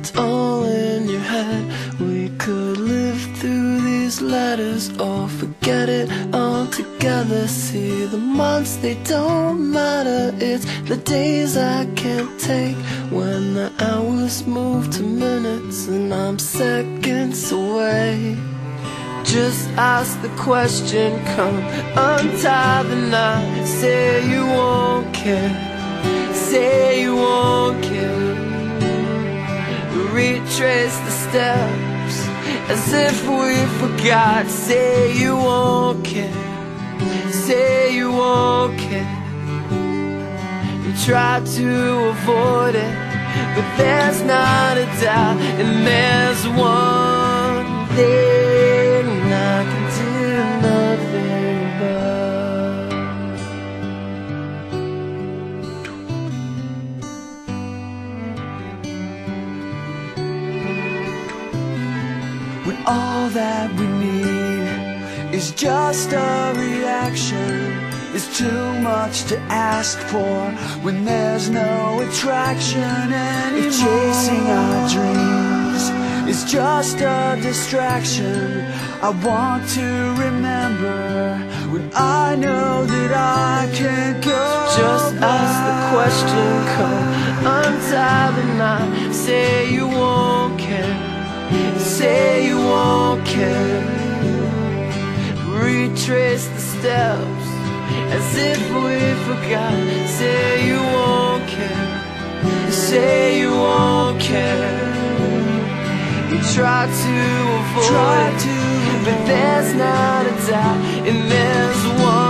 it's all in your head. We could live through these letters or forget it altogether. See the months, they don't matter. It's the days I can't take when the hours move to minutes and I'm seconds away. Just ask the question, come untie the knot. Say you won't care, say you won't care. Retrace the steps as if we forgot. Say you won't care, say you won't care. You try to avoid it, but there's not a doubt, and there's one all that we need is just a reaction. It's too much to ask for when there's no attraction anymore. If chasing our dreams. Is just a distraction. I want to remember when I know that I can't go Just ask the question, come untie the knot. Say you won't say you won't care. Retrace the steps as if we forgot. Say you won't care, say you won't care. You try to avoid Try it, to but there's not a doubt, and there's one